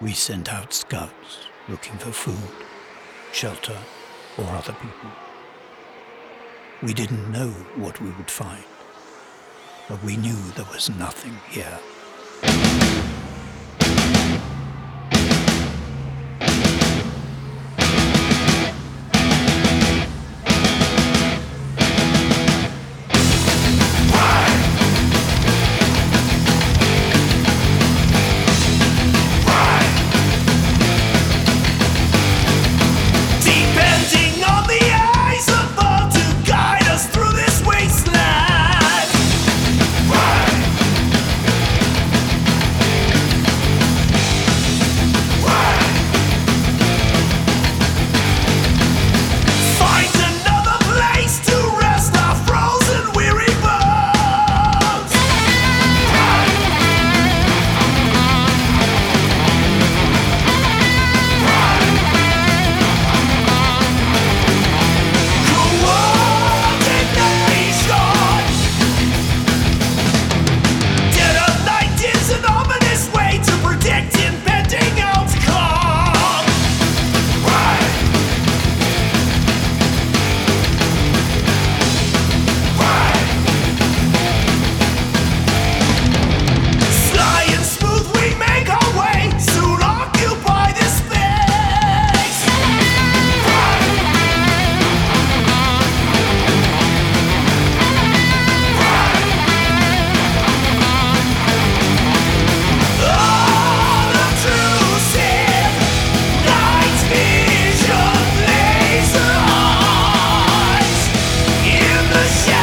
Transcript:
We sent out scouts looking for food, shelter, or other people. We didn't know what we would find, but we knew there was nothing here. Yeah.